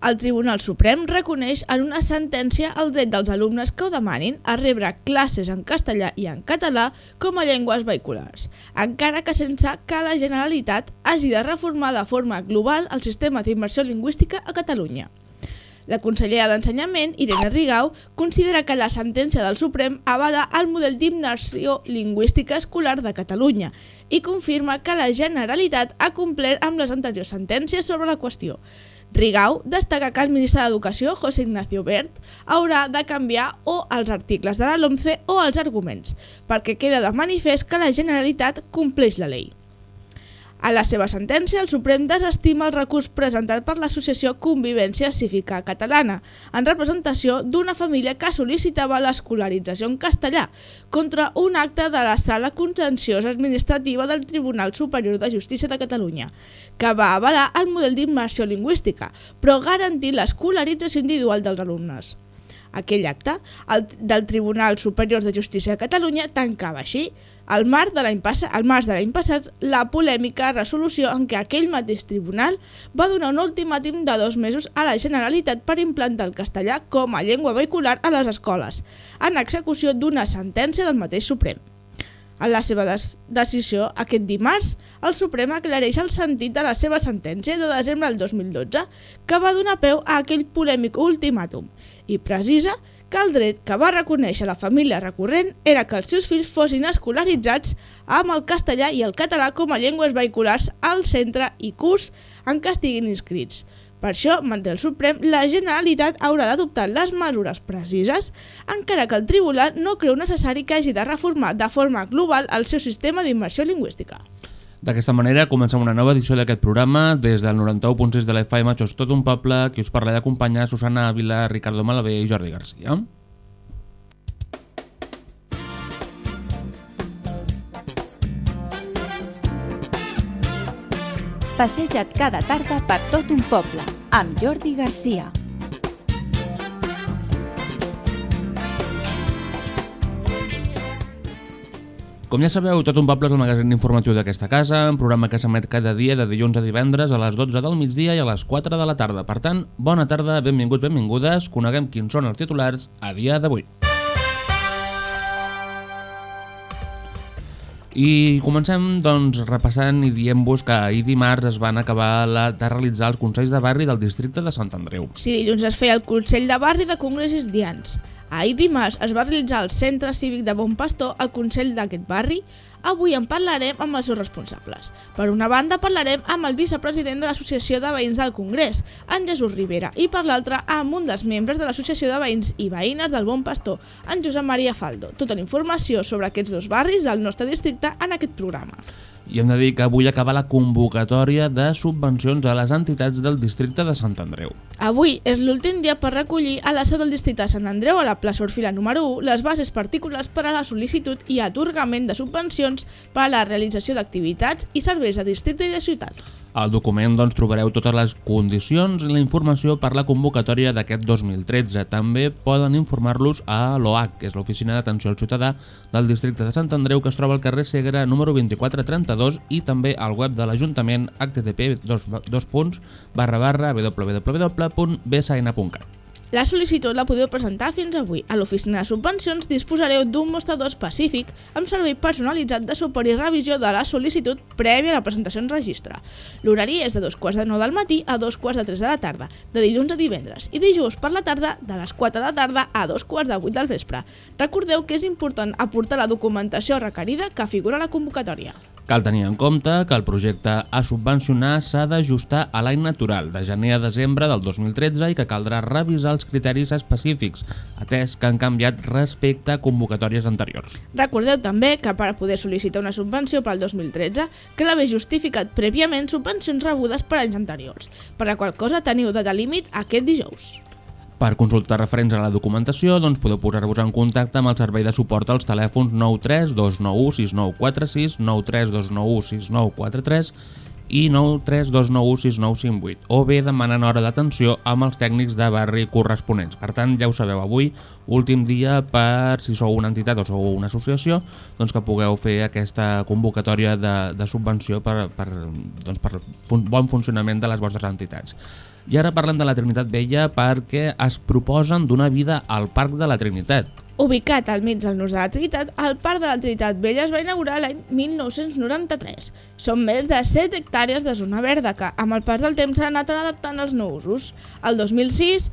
El Tribunal Suprem reconeix en una sentència el dret dels alumnes que ho demanin a rebre classes en castellà i en català com a llengües vehiculars, encara que sense que la Generalitat hagi de reformar de forma global el sistema d'immersió lingüística a Catalunya. La consellera d'Ensenyament, Irene Rigau, considera que la sentència del Suprem avala el model d'immersió lingüística escolar de Catalunya i confirma que la Generalitat ha complert amb les anteriors sentències sobre la qüestió. Rigau destaca que el ministre d'Educació, José Ignacio Bert, haurà de canviar o els articles de la LOMCE o els arguments, perquè queda de manifest que la Generalitat compleix la llei. A la seva sentència, el Suprem desestima el recurs presentat per l'Associació Convivència Cívica Catalana, en representació d'una família que sol·licitava l'escolarització en castellà, contra un acte de la Sala Contenciosa Administrativa del Tribunal Superior de Justícia de Catalunya, que va avalar el model d'immersió lingüística, però garantir l'escolarització individual dels alumnes. Aquell acte el, del Tribunal Superior de Justícia de Catalunya tancava així, al març de l'any passat, al març de l'any passat, la polèmica resolució en què aquell mateix tribunal va donar un ultimàtum de dos mesos a la Generalitat per implantar el castellà com a llengua vehicular a les escoles, en execució d'una sentència del mateix Suprem. En la seva decisió, aquest dimarts, el Suprem aclareix el sentit de la seva sentència de desembre del 2012, que va donar peu a aquell polèmic ultimàtum, i precisa que el dret que va reconèixer la família recurrent era que els seus fills fossin escolaritzats amb el castellà i el català com a llengües vehiculars al centre i curs en què estiguin inscrits. Per això, manté el Suprem, la Generalitat haurà d'adoptar les mesures precises, encara que el Tribunal no creu necessari que hagi de reformar de forma global el seu sistema d'immersió lingüística. D'aquesta manera comencem una nova edició d'aquest programa des del 91.6 de l'FM Això és tot un poble, qui us parla d'acompanyar Susana Ávila, Ricardo Malavé i Jordi Garcia. Passeja't cada tarda per tot un poble amb Jordi Garcia. Com ja sabeu, Tot un poble és el magazín informatiu d'aquesta casa, un programa que s'emet cada dia de dilluns a divendres a les 12 del migdia i a les 4 de la tarda. Per tant, bona tarda, benvinguts, benvingudes, coneguem quins són els titulars a dia d'avui. I comencem doncs, repassant i dient-vos que ahir dimarts es van acabar la, de realitzar els Consells de Barri del districte de Sant Andreu. Si dilluns es feia el Consell de Barri de Congressos Dians, ahir dimarts es va realitzar al Centre Cívic de Bon Pastor el Consell d'aquest barri, avui en parlarem amb els seus responsables. Per una banda parlarem amb el vicepresident de l'Associació de Veïns del Congrés, en Jesús Rivera, i per l'altra amb un dels membres de l'Associació de Veïns i Veïnes del Bon Pastor, en Josep Maria Faldo. Tota la informació sobre aquests dos barris del nostre districte en aquest programa. I hem de dir que avui acaba la convocatòria de subvencions a les entitats del districte de Sant Andreu. Avui és l'últim dia per recollir a la seu del districte de Sant Andreu a la plaça Orfila número 1 les bases particulars per a la sol·licitud i atorgament de subvencions per a la realització d'activitats i serveis de districte i de ciutat. Al document doncs, trobareu totes les condicions i la informació per la convocatòria d'aquest 2013. També poden informar-los a l'OAC, que és l'Oficina d'Atenció al Ciutadà del districte de Sant Andreu, que es troba al carrer Segre número 2432 i també al web de l'Ajuntament http www.bsn.cat. La sol·licitud la podeu presentar fins avui. A l'oficina de subvencions disposareu d'un mostrador específic amb servei personalitzat de suport i revisió de la sol·licitud prèvia a la presentació en registre. L'horari és de dos quarts de 9 del matí a dos quarts de 3 de la tarda, de dilluns a divendres, i dijous per la tarda de les 4 de la tarda a dos quarts de 8 del vespre. Recordeu que és important aportar la documentació requerida que figura a la convocatòria. Cal tenir en compte que el projecte a subvencionar s'ha d'ajustar a l'any natural, de gener a desembre del 2013, i que caldrà revisar els criteris específics, atès que han canviat respecte a convocatòries anteriors. Recordeu també que per a poder sol·licitar una subvenció pel 2013 cal haver justificat prèviament subvencions rebudes per anys anteriors, per la qual cosa teniu data límit aquest dijous. Per consultar referents a la documentació, doncs podeu posar-vos en contacte amb el servei de suport als telèfons 93 291 6946, 93 291 6943 i 93 291 6958 o bé demanant hora d'atenció amb els tècnics de barri corresponents. Per tant, ja ho sabeu, avui, últim dia per, si sou una entitat o sou una associació, doncs que pugueu fer aquesta convocatòria de, de subvenció per, per, doncs per fun bon funcionament de les vostres entitats. I ara parlem de la Trinitat Vella perquè es proposen donar vida al Parc de la Trinitat. Ubicat al mig del nus de la Trinitat, el Parc de la Trinitat Vella es va inaugurar l'any 1993. Són més de 7 hectàrees de zona verda que, amb el pas del temps, s'han anat adaptant als nous usos. El 2006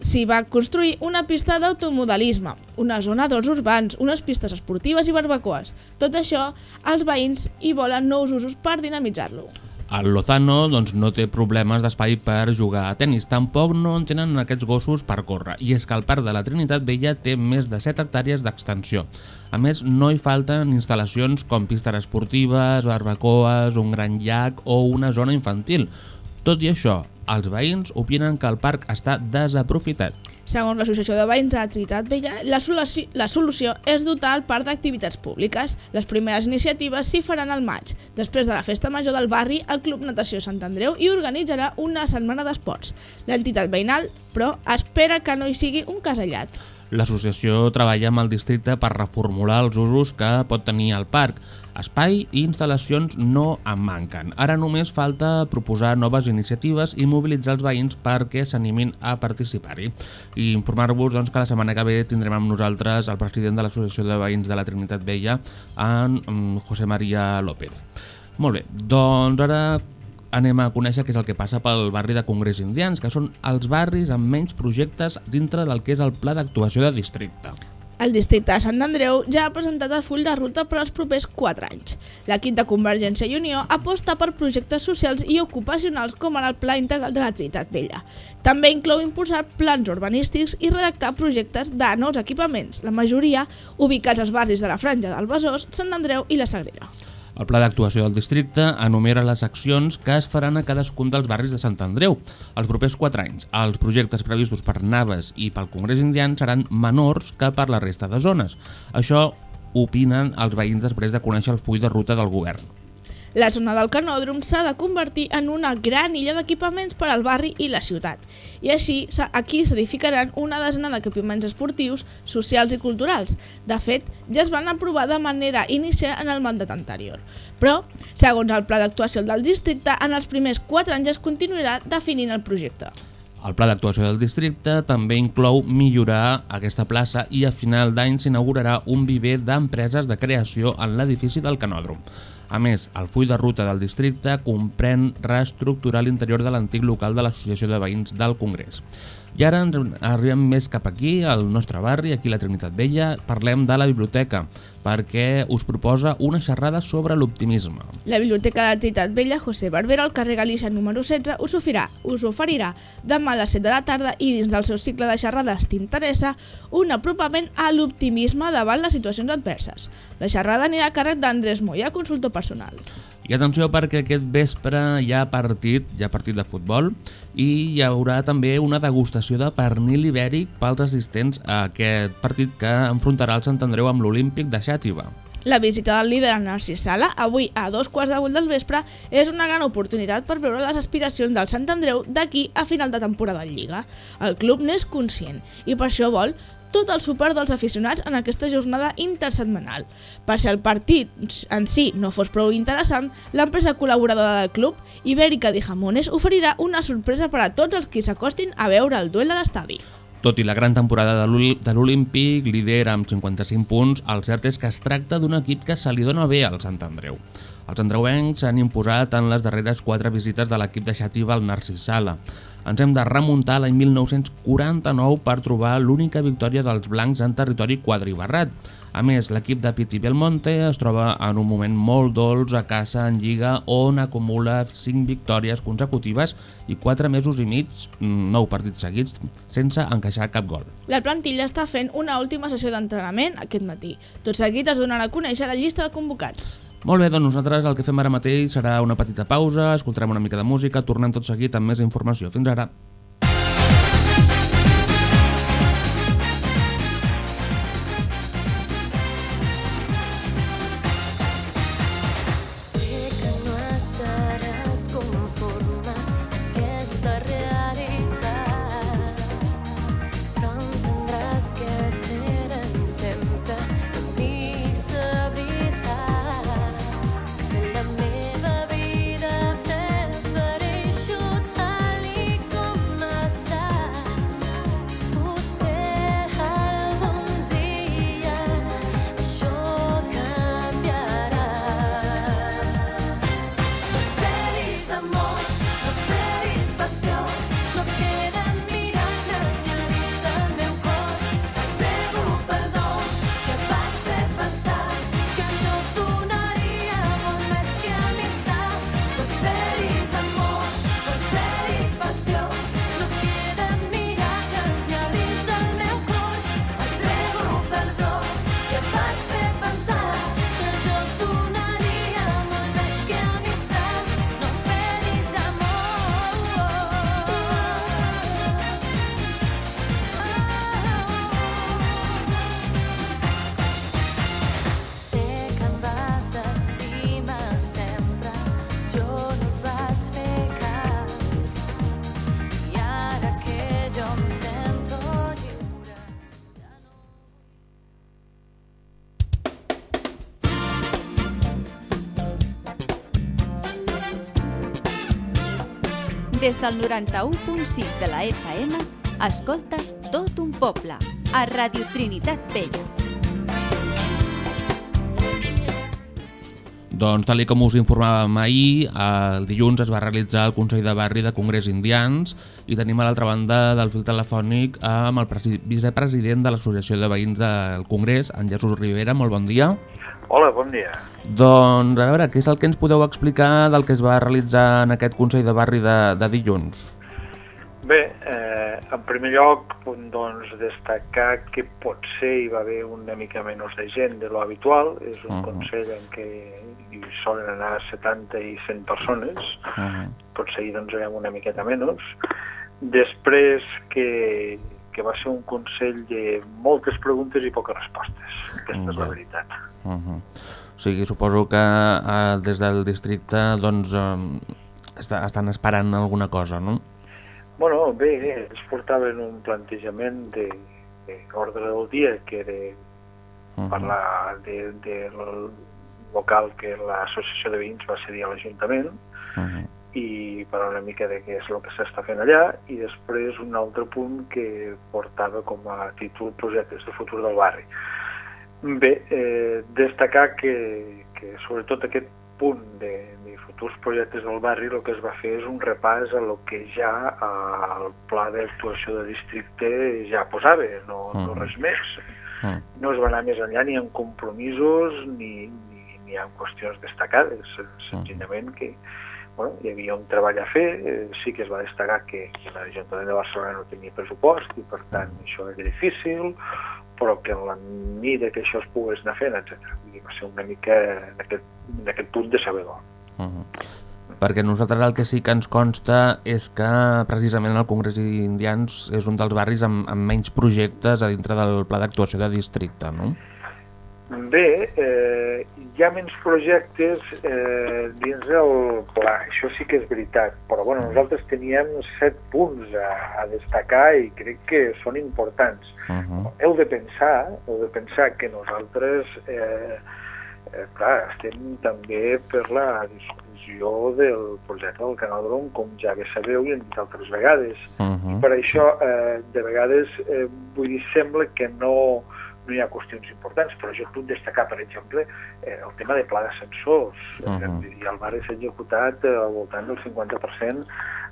s'hi va construir una pista d'automodelisme, una zona d'horts urbans, unes pistes esportives i barbacoes. Tot això, els veïns hi volen nous usos per dinamitzar-lo. El Lozano doncs, no té problemes d'espai per jugar a tennis, tampoc no en tenen aquests gossos per córrer, i és que el Parc de la Trinitat Vella té més de 7 hectàrees d'extensió. A més, no hi falten instal·lacions com pistes esportives, barbacoes, un gran llac o una zona infantil. Tot i això, els veïns opinen que el parc està desaprofitat. Segons l'Associació de Veïns de la Trinitat Vella, la solució, la solució és dotar el parc d'activitats públiques. Les primeres iniciatives s'hi faran al maig. Després de la festa major del barri, el Club Natació Sant Andreu hi organitzarà una setmana d'esports. L'entitat veïnal, però, espera que no hi sigui un casellat. L'associació treballa amb el districte per reformular els usos que pot tenir el parc. Espai i instal·lacions no en manquen. Ara només falta proposar noves iniciatives i mobilitzar els veïns perquè s'animin a participar-hi. I informar-vos doncs, que la setmana que ve tindrem amb nosaltres el president de l'Associació de Veïns de la Trinitat Vella, en José María López. Molt bé, doncs ara anem a conèixer què és el que passa pel barri de Congrés Indians, que són els barris amb menys projectes dintre del que és el pla d'actuació de districte. El districte de Sant Andreu ja ha presentat el full de ruta per als propers 4 anys. L'equip de Convergència i Unió aposta per projectes socials i ocupacionals com ara el Pla Integral de la Trinitat Vella. També inclou impulsar plans urbanístics i redactar projectes de nous equipaments, la majoria ubicats als barris de la Franja del Besòs, Sant Andreu i la Sagrera. El pla d'actuació del districte enumera les accions que es faran a cadascun dels barris de Sant Andreu els propers 4 anys. Els projectes previstos per Naves i pel Congrés Indian seran menors que per la resta de zones. Això opinen els veïns després de conèixer el full de ruta del govern. La zona del canòdrom s'ha de convertir en una gran illa d'equipaments per al barri i la ciutat. I així, aquí s'edificaran una desena d'equipaments esportius, socials i culturals. De fet, ja es van aprovar de manera inicial en el mandat anterior. Però, segons el pla d'actuació del districte, en els primers 4 anys es continuarà definint el projecte. El pla d'actuació del districte també inclou millorar aquesta plaça i a final d'any s'inaugurarà un viver d'empreses de creació en l'edifici del canòdrom. A més, el full de ruta del districte comprèn reestructurar l'interior de l'antic local de l'Associació de Veïns del Congrés. I ara arribem més cap aquí, al nostre barri, aquí a la Trinitat Vella, parlem de la biblioteca, perquè us proposa una xerrada sobre l'optimisme. La Biblioteca de la Trinitat Vella José Barbera al carrer Galícia número 16 us oferirà, us oferirà demà a les 7 de la tarda i dins del seu cicle de xerrades t'interessa un apropament a l'optimisme davant les situacions adverses. La xerrada anirà a càrrec d'Andrés Moya, consultor personal. I atenció perquè aquest vespre hi ha partit, hi ha partit de futbol i hi haurà també una degustació de pernil ibèric pels assistents a aquest partit que enfrontarà el Sant Andreu amb l'Olímpic de Xàtiva. La visita del líder Narcís Sala, avui a dos quarts de vuit del vespre, és una gran oportunitat per veure les aspiracions del Sant Andreu d'aquí a final de temporada en Lliga. El club n'és conscient i per això vol tot el suport dels aficionats en aquesta jornada intersetmanal. Per si el partit en si no fos prou interessant, l'empresa col·laboradora del club, Ibèrica de Jamones, oferirà una sorpresa per a tots els que s'acostin a veure el duel a l'estadi. Tot i la gran temporada de l'Olímpic, líder amb 55 punts, el cert és que es tracta d'un equip que se li dona bé al Sant Andreu. Els andreuencs s'han imposat en les darreres quatre visites de l'equip de Xàtiva al Narcís Sala. Ens hem de remuntar l'any 1949 per trobar l'única victòria dels blancs en territori quadribarrat. A més, l'equip de Piti Belmonte es troba en un moment molt dolç a casa en Lliga on acumula 5 victòries consecutives i 4 mesos i mig, 9 partits seguits, sense encaixar cap gol. La plantilla està fent una última sessió d'entrenament aquest matí. Tot seguit es donarà a conèixer la llista de convocats. Molt bé, doncs nosaltres el que fem ara mateix serà una petita pausa, escoltarem una mica de música, tornem tot seguit amb més informació. Fins ara. Des del 91.6 de la FM, escoltes tot un poble, a Radio Trinitat Vella. Doncs, tal com us informàvem ahir, el dilluns es va realitzar el Consell de Barri de Congrés Indians i tenim a l'altra banda del fil telefònic amb el presi- vicepresident de l'Associació de Veïns del Congrés, en Jesús Rivera. Molt bon dia. Hola, bon dia. Doncs, a veure, què és el que ens podeu explicar del que es va realitzar en aquest Consell de Barri de, de dilluns? Bé, eh, en primer lloc, doncs, destacar que potser hi va haver una mica menys de gent de lo habitual. És un Mhm. consell en què hi solen anar 70 i 100 persones. Uh -huh. Potser hi doncs, érem una miqueta menys. Després que, que va ser un consell de moltes preguntes i poques respostes. Aquesta és la Ja. veritat. Uh -huh. O sigui, suposo que eh, des del districte doncs, eh, està, estan esperant alguna cosa, no? Bueno, bé, ens portaven un plantejament de, de ordre del dia que era Uh -huh. parlar de, de lo local que l'associació de veïns va cedir a l'Ajuntament Uh -huh. i parlar una mica de què és el que s'està fent allà i després un altre punt que portava com a títol projectes de futur del barri. Bé, eh, destacar que, que sobretot aquest punt de, de futurs projectes del barri el que es va fer és un repàs a lo que ja eh, el pla d'actuació de districte ja posava, no, no Mhm. res més -huh. no es va anar més enllà ni en compromisos ni, ni, ni en qüestions destacades, senzillament que bueno, hi havia un treball a fer, eh, sí que es va destacar que, que l'Ajuntament de Barcelona no tenia pressupost i per tant això era difícil, però que en la mida que això es pogués anar fent, etc. Va ser una mica en aquest, en aquest punt de saber bo. Uh -huh. Perquè nosaltres el que sí que ens consta és que precisament el Congrés Indians és un dels barris amb, amb menys projectes a dintre del pla d'actuació de districte, no? Bé, eh, hi ha menys projectes eh, dins el pla, això sí que és veritat, però bueno, nosaltres teníem set punts a, a destacar i crec que són importants. Uh -huh. Heu de pensar, heu de pensar que nosaltres, eh, eh, clar, estem també per la discussió del projecte del Canal Dron, com ja bé sabeu i hem dit altres vegades. Uh -huh. Per això, eh, de vegades, eh, vull dir, sembla que no, no hi ha qüestions importants, però jo puc destacar, per exemple, eh, el tema de pla d'ascensors. Uh. -huh. I el barri s'ha executat eh, al voltant del 50%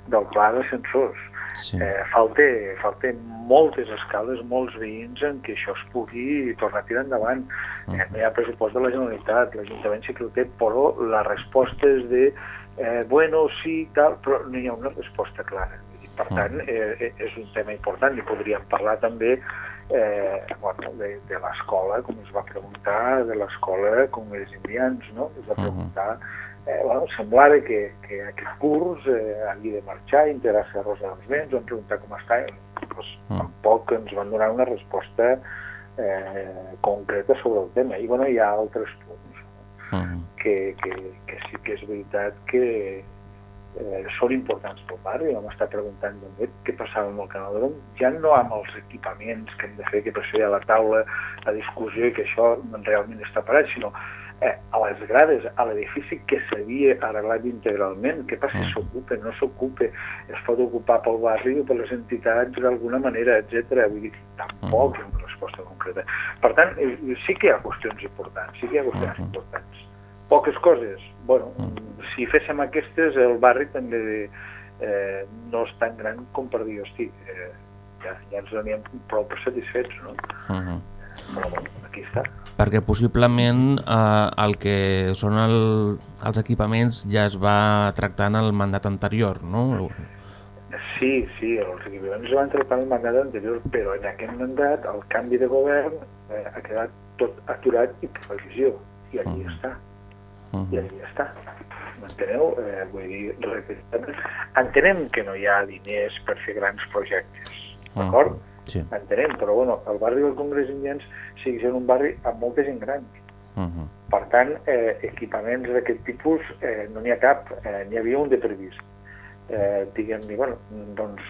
del pla d'ascensors. Sí. Eh, falta, falta moltes escales, molts veïns en què això es pugui tornar a tirar endavant. Eh, no hi ha pressupost de la Generalitat, l'Ajuntament sí que el té, però la resposta és de eh, bueno, sí, tal, però no hi ha una resposta clara. I, per tant, eh, és un tema important i podríem parlar també eh, bueno, de, de l'escola, com es va preguntar, de l'escola com els indians, no? Es va preguntar, eh, bueno, semblava que, que aquest curs eh, havia de marxar, integrar-se a Rosa dels Vents, vam preguntar com està, doncs, tampoc ens van donar una resposta eh, concreta sobre el tema. I bueno, hi ha altres punts Mhm. que, que, que sí que és veritat que eh, són importants pel barri. Vam estar preguntant també què passava amb el canal ja no amb els equipaments que hem de fer, que per això hi ha la taula, la discussió i que això realment està parat, sinó eh, a les grades, a l'edifici que s'havia arreglat integralment, què passa si s'ocupa, no s'ocupa, es pot ocupar pel barri o per les entitats d'alguna manera, etc. Vull dir, tampoc hi ha una resposta concreta. Per tant, eh, sí que hi ha qüestions importants, sí que hi ha qüestions importants. Poques coses, bueno, si féssim aquestes, el barri també eh, no és tan gran com per dir, hosti, eh, ja, ja ens doníem prou per satisfets, no? Mhm. Però bueno, aquí està. Perquè possiblement eh, el que són el, els equipaments ja es va tractar en el mandat anterior, no? Sí, sí, els equipaments es van tractar en el mandat anterior, però en aquest mandat el canvi de govern eh, ha quedat tot aturat i per revisió. I allí està. I allí està. M'enteneu? Eh, vull dir, entenem que no hi ha diners per fer grans projectes, d'acord? Sí. Entenem, però bueno, el barri del Congrés Indians sigue sent un barri amb molta gent gran. Mhm. Per tant, eh, equipaments d'aquest tipus eh, no n'hi ha cap, eh, n'hi havia un de previst. Eh, diguem-ne, bueno, doncs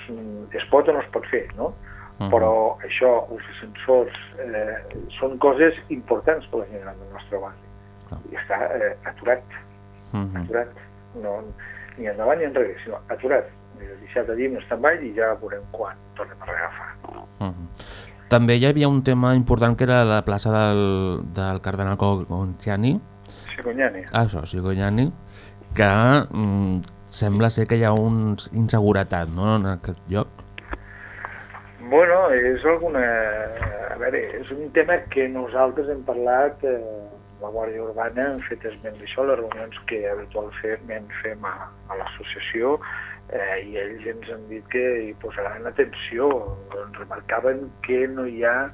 es pot o no es pot fer, no? Mhm. Però això, els ascensors, eh, són coses importants per la gent gran del nostre barri. I està eh, aturat, Mhm. aturat. No, ni endavant ni enrere, sinó aturat. Deixat allí en stand-by i ja veurem quan tornem a reagafar. Mhm. També hi havia un tema important que era la plaça del, del cardenal Conciani, Segonyani. ah, això, Sigonyani, que mm, sembla ser que hi ha una inseguretat no, en aquest lloc. Bueno, és alguna... A veure, és un tema que nosaltres hem parlat, eh, la Guàrdia Urbana, hem fet esment d'això, les reunions que habitualment fem a, a l'associació, eh, i ells ens han dit que hi posaran atenció, ens remarcaven que no hi ha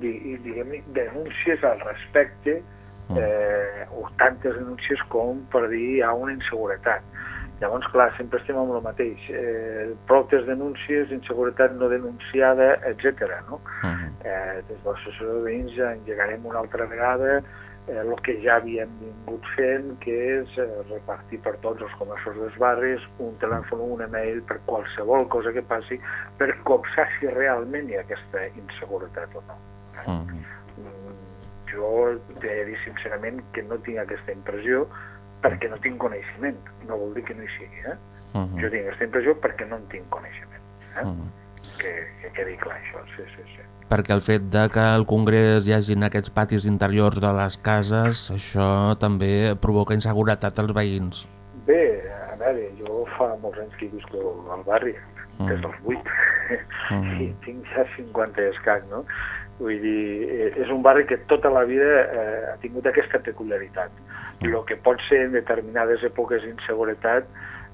di- diguem denúncies al respecte, eh, o tantes denúncies com per dir hi ha una inseguretat. Llavors, clar, sempre estem amb el mateix. Eh, protes denúncies, inseguretat no denunciada, etc. No? Eh, des de l'associació de veïns engegarem una altra vegada eh, el que ja havíem vingut fent, que és eh, repartir per tots els comerços dels barris un telèfon o un email per qualsevol cosa que passi per copsar si realment hi ha aquesta inseguretat o no. Mhm. Mm, Jo t'he de dir sincerament que no tinc aquesta impressió perquè no tinc coneixement. No vol dir que no hi sigui, eh? Mhm. Jo tinc aquesta impressió perquè no en tinc coneixement. Eh? Mhm. Que, que quedi clar això, sí, sí, sí. Perquè el fet de que al Congrés hi hagin aquests patis interiors de les cases, això també provoca inseguretat als veïns. Bé, a veure, jo fa molts anys que visco al barri, Mm. des dels 8, Mm. i tinc ja 50 i escac, no? Vull dir, eh, és un barri que tota la vida eh, ha tingut aquesta peculiaritat. El que pot ser en determinades èpoques d'inseguretat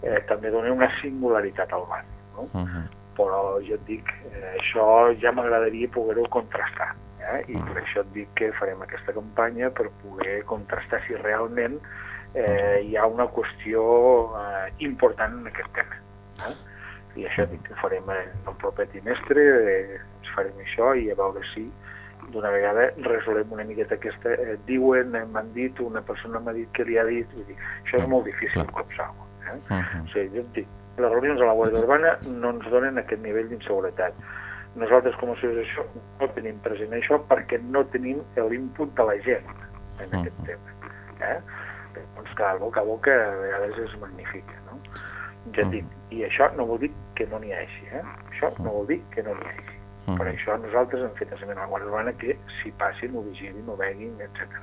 eh, també dona una singularitat al barri, no? Mhm. Però jo et dic, eh, això ja m'agradaria poder-ho contrastar. Eh? I per això et dic que farem aquesta campanya per poder contrastar si realment eh, hi ha una qüestió eh, important en aquest tema. Eh? I això et dic que farem en el proper trimestre, eh, farem això i a veure si d'una vegada resolem una miqueta aquesta... Eh, diuen, eh, m'han dit, una persona m'ha dit que li ha dit... Vull dir, això és molt difícil copsar-ho. Eh? Mhm. O sigui, jo et dic, les reunions a la Guàrdia Urbana no ens donen aquest nivell d'inseguretat. Nosaltres com a associació no tenim present això perquè no tenim l'input de la gent en aquest tema. Eh? Doncs que el boca a boca a vegades es magnifica. No? Ja et dic, i això no vol dir que no n'hi hagi. Eh? Això no vol dir que no n'hi hagi. Per això nosaltres hem fet esment a la Guàrdia Urbana que si passin, ho vigilin, ho veguin, etc.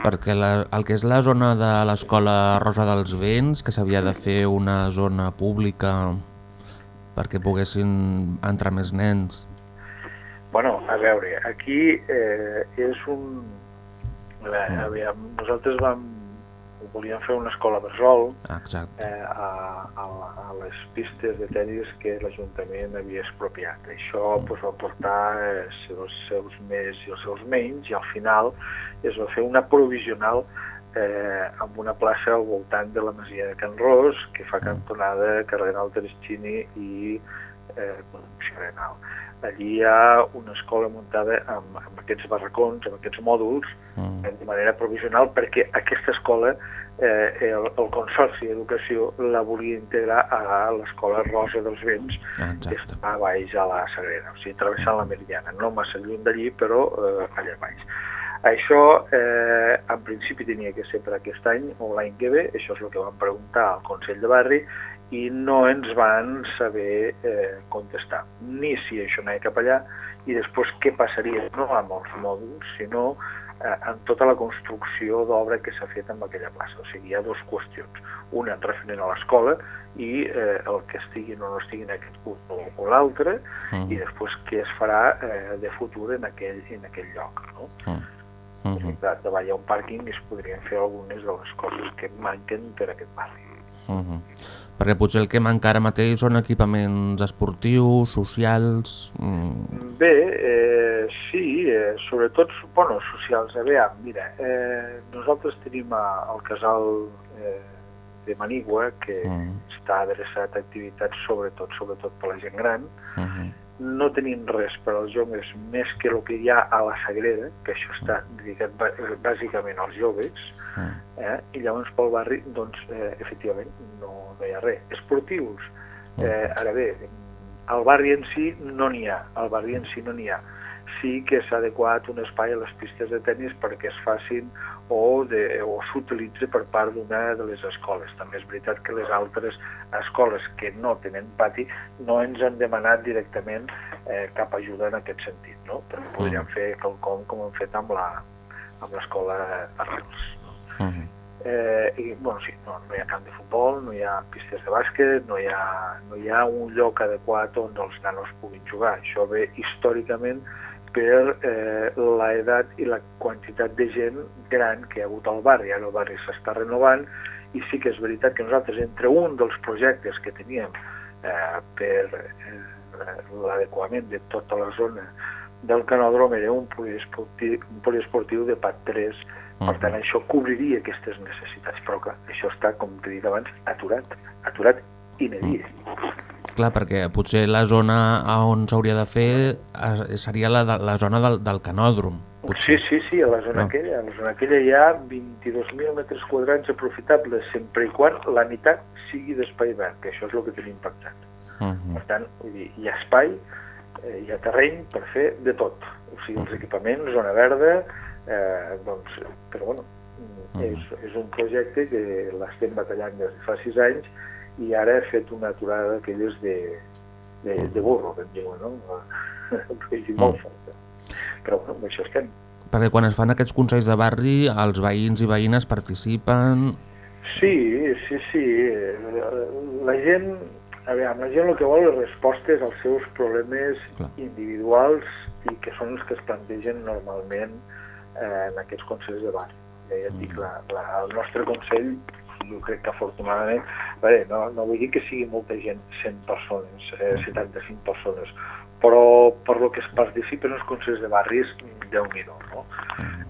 Perquè la, el que és la zona de l'escola Rosa dels Vents, que s'havia de fer una zona pública perquè poguessin entrar més nens. Bueno, a veure, aquí eh, és un... A veure, nosaltres vam, volíem fer una escola bressol Ah, Exacte. eh, a, a, a les pistes de tennis que l'Ajuntament havia expropiat. Això pues, va portar eh, els seus més i els seus menys i al final es va fer una provisional eh, amb una plaça al voltant de la Masia de Can Ros que fa cantonada Cardenal Tereschini i eh, Arenal. Allí hi ha una escola muntada amb, amb aquests barracons, amb aquests mòduls, Mm. de manera provisional perquè aquesta escola, eh, el, el Consorci d'Educació la volia integrar a l'escola Rosa dels Vents, Ah, que Exacte. està a baix a la Sagrera, o sigui, travessant la Meridiana, no massa lluny d'allí, però eh, allà baix. Això, eh, en principi, tenia que ser per aquest any o l'any que ve, això és el que vam preguntar al Consell de Barri, i no ens van saber eh, contestar ni si això anava cap allà i després què passaria no amb els mòduls, sinó eh, en tota la construcció d'obra que s'ha fet amb aquella plaça. O sigui, hi ha dues qüestions. Una en referent a l'escola i eh, el que estiguin o no estiguin en aquest curs o, o l'altre, Mm. i després què es farà eh, de futur en aquell, en aquell lloc. No? Mm. Mm. -hmm. Davall hi ha un pàrquing i es podrien fer algunes de les coses que manquen per aquest barri. Mhm. Perquè potser el que manca ara mateix són equipaments esportius, socials... Mm. Bé, eh, sí, eh, sobretot, bueno, socials. A veure, mira, eh, nosaltres tenim el casal eh, de Manigua, que Mm. està adreçat a activitats sobretot, sobretot per la gent gran. Mhm. No tenim res per als joves més que el que hi ha a la Sagrera, que això està dedicat bà- bàsicament als joves, Mm. eh? i llavors pel barri, doncs, eh, efectivament, no, no hi ha res. Esportius, eh, ara bé, al barri en si no n'hi ha, al barri en si no n'hi ha. Sí que s'ha adequat un espai a les pistes de tennis perquè es facin o, de, o s'utilitzi per part d'una de les escoles. També és veritat que les altres escoles que no tenen pati no ens han demanat directament eh, cap ajuda en aquest sentit, no? Però podríem fer quelcom com hem fet amb la amb l'escola Arrels. No? Mhm. Eh, i, bueno, sí, no, no hi ha camp de futbol, no hi ha pistes de bàsquet, no hi ha, no hi ha un lloc adequat on els nanos puguin jugar. Això ve històricament per eh, l'edat i la quantitat de gent gran que hi ha hagut al barri. Ara el barri s'està renovant i sí que és veritat que nosaltres, entre un dels projectes que teníem eh, per eh, l'adequament de tota la zona del canòdrom era un poliesportiu, un poliesportiu de PAT 3 per tant, això cobriria aquestes necessitats, però clar, això està, com t'he dit abans, aturat, aturat i nedia. Clar, perquè potser la zona on s'hauria de fer eh, seria la, de, la zona del, del canòdrom. Sí, sí, sí, a la zona No. aquella. A la zona aquella hi ha 22.000 metres quadrats aprofitables, sempre i quan la meitat sigui d'espai verd, que això és el que tenim pactat. Mhm. Per tant, vull dir, hi ha espai, eh, hi ha terreny per fer de tot. O sigui, els equipaments, zona verda, eh, doncs, però bueno, és, és un projecte que l'estem batallant des de fa sis anys i ara he fet una aturada d'aquelles de, de, de burro, que en diuen, no? És molt forta. Però bueno, això estem. Perquè quan es fan aquests consells de barri, els veïns i veïnes participen... Sí, sí, sí. La gent, a veure, la gent el que vol és respostes als seus problemes Clar. individuals i que són els que es plantegen normalment eh, en aquests consells de barri. Ja, ja et dic, la, la, el nostre consell, jo crec que afortunadament, veure, no, no vull dir que sigui molta gent, 100 persones, eh, 75 persones, però per lo que es participa en els consells de barris, déu nhi no?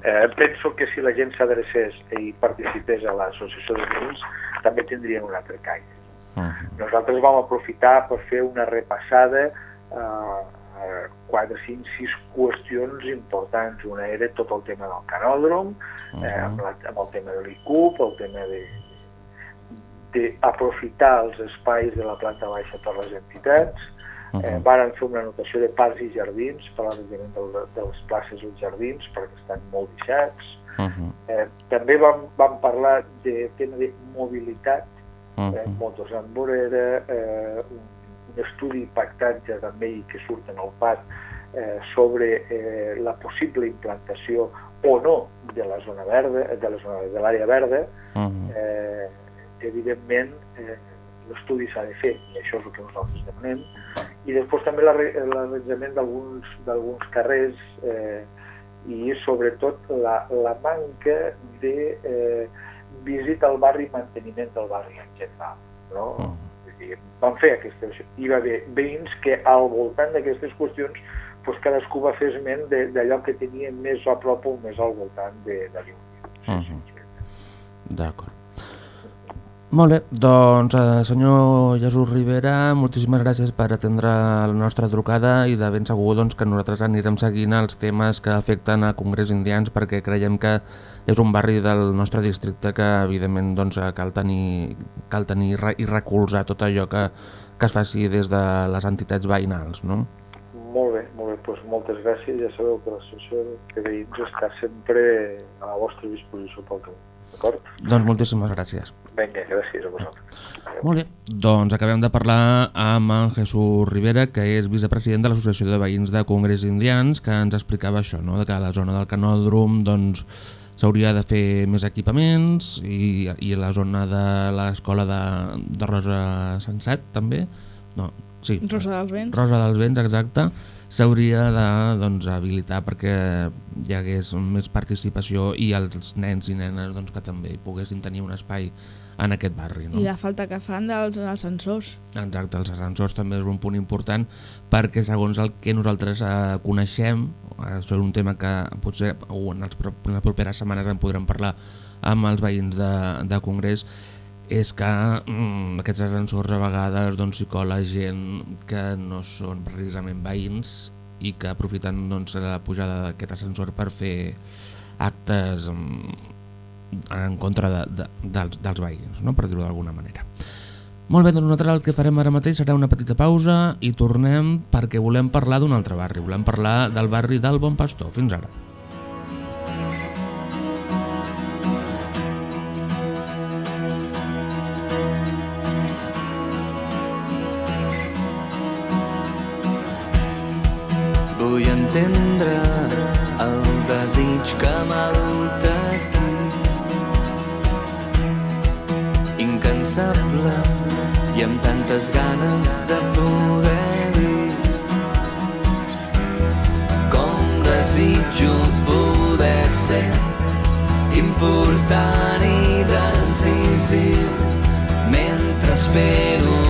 Eh, penso que si la gent s'adrecés i participés a l'associació de veïns, també tindrien un altre caire. Mhm. Nosaltres vam aprofitar per fer una repassada eh, a 4, 5, 6 qüestions importants. Una era tot el tema del canòdrom, eh, amb, la, amb el tema de l'ICUP, el tema de d'aprofitar els espais de la planta baixa per les entitats, eh, varen fer una anotació de parcs i jardins per l'arranjament de, de les places i jardins perquè estan molt deixats. Mhm. Eh, també vam, vam parlar de tema de mobilitat, eh, Mhm. motos amb vorera, eh, un, un estudi pactat ja també i que surt en el PAC eh, sobre eh, la possible implantació o no de la zona verda, de la zona de l'àrea verda, Mhm. eh, evidentment eh, l'estudi s'ha de fer, i això és el que nosaltres demanem, i després també l'arranjament d'alguns carrers eh, i sobretot la, la manca de eh, visita al barri i manteniment del barri en general. No? Vull dir, vam fer aquestes... Hi va haver veïns que al voltant d'aquestes qüestions doncs cadascú va fer esment de- d'allò que tenia més a prop o més al voltant de, de l'Unió. Uh -huh. D'acord. Molt bé, doncs eh, senyor Jesús Rivera, moltíssimes gràcies per atendre la nostra trucada i de ben segur doncs, que nosaltres anirem seguint els temes que afecten a Congrés Indians perquè creiem que és un barri del nostre districte que evidentment doncs, cal tenir, cal tenir i recolzar tot allò que, que es faci des de les entitats veïnals. No? Molt bé, molt bé, doncs moltes gràcies. Ja sabeu que l'associació de veïns està sempre a la vostra disposició pel que d'acord? Doncs moltíssimes gràcies. Vinga, gràcies a vosaltres. Molt bé, doncs acabem de parlar amb en Jesús Rivera, que és vicepresident de l'Associació de Veïns de Congrés Indians, que ens explicava això, no? que a la zona del canòdrom doncs, s'hauria de fer més equipaments i, i a la zona de l'escola de, de Rosa Sensat també, no, sí, Rosa dels Vents. Rosa dels Vents, exacte, s'hauria de doncs, habilitar perquè hi hagués més participació i els nens i nenes doncs, que també poguessin tenir un espai en aquest barri. No? I la falta que fan dels ascensors. Exacte, els ascensors també és un punt important perquè segons el que nosaltres eh, coneixem, això és un tema que potser o en, els, pro- en les properes setmanes en podrem parlar amb els veïns de, de Congrés, és que mm, aquests ascensors a vegades doncs, s'hi cola gent que no són precisament veïns i que aprofiten doncs, la pujada d'aquest ascensor per fer actes mm, en contra de, de, dels, dels veïns, no? per dir-ho d'alguna manera. Molt bé, doncs nosaltres el que farem ara mateix serà una petita pausa i tornem perquè volem parlar d'un altre barri, volem parlar del barri del Bon Pastor. Fins ara. Entendre el desig que m'ha dut aquí. Incansable i amb tantes ganes de poder dir Com desitjo poder ser important i decisiu mentre espero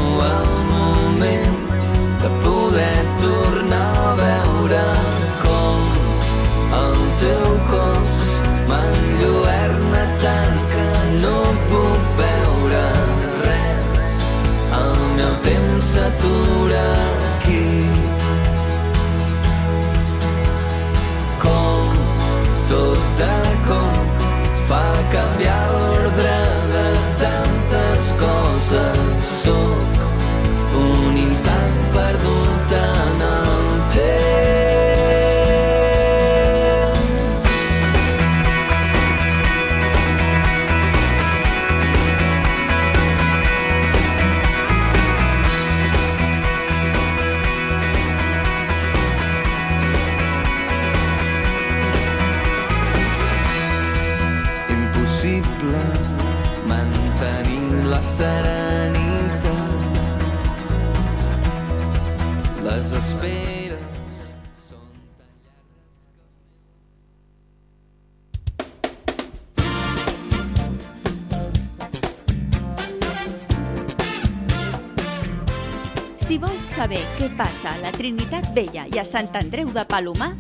Vella i a Sant Andreu de Palomar,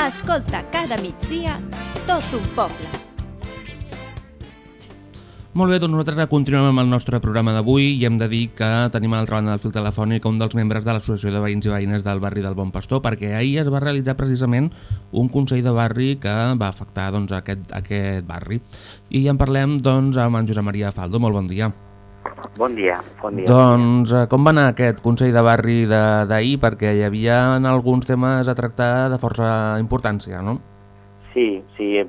escolta cada migdia tot un poble. Molt bé, doncs nosaltres continuem amb el nostre programa d'avui i hem de dir que tenim a l'altra banda del fil telefònic un dels membres de l'Associació de Veïns i Veïnes del barri del Bon Pastor perquè ahir es va realitzar precisament un Consell de Barri que va afectar doncs, aquest, aquest barri. I en parlem doncs, amb en Josep Maria Faldo. Molt bon dia. Bon dia, bon dia. Doncs eh, com va anar aquest Consell de Barri de- d'ahir? Perquè hi havia alguns temes a tractar de força importància, no? Sí, sí, eh,